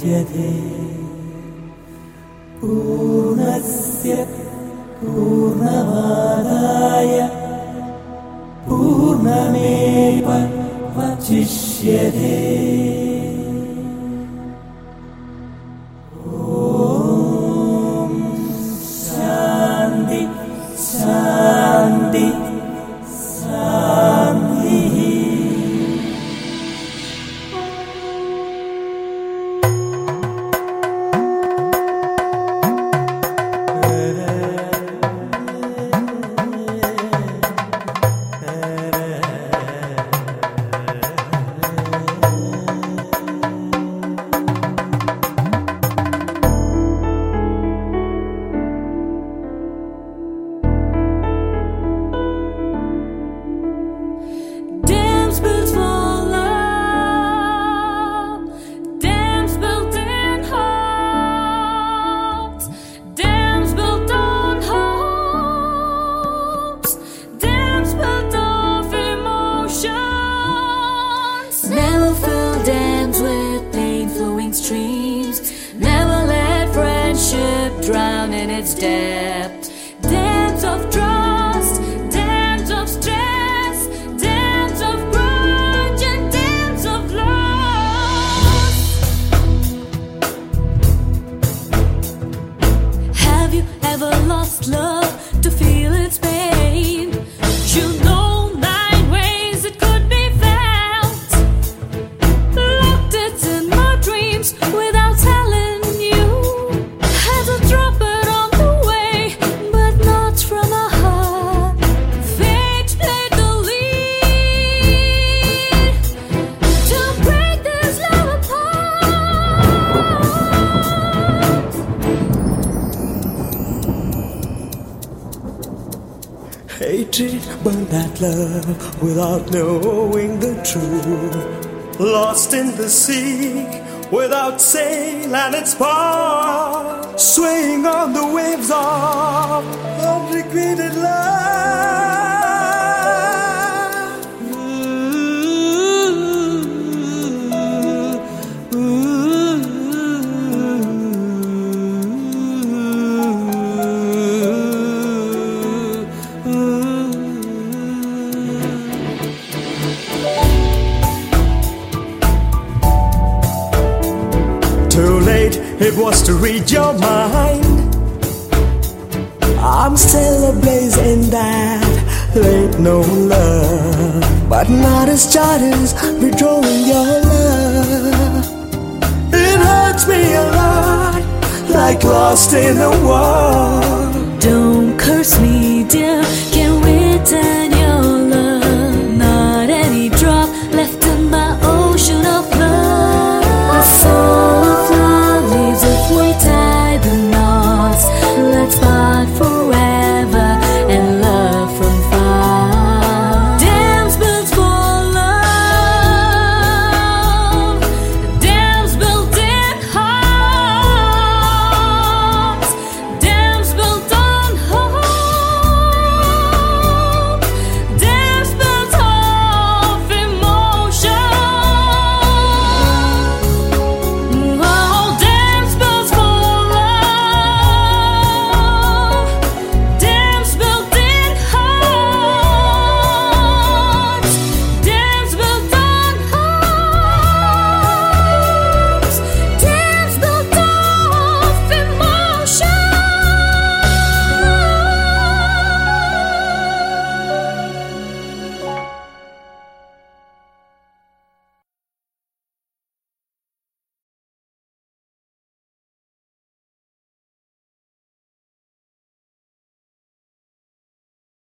च्यते पूर्णस्य पूर्णमादाय पूर्णमेव वचिष्यते। In Hatred burned that love without knowing the truth. Lost in the sea without sail and its power. Swaying on the waves of unrequited love. It was to read your mind. I'm still ablaze in that late no love, but not as charters withdrawing your love. It hurts me a lot, like lost in a war. Don't curse me, dear. Can we dance?